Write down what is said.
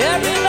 every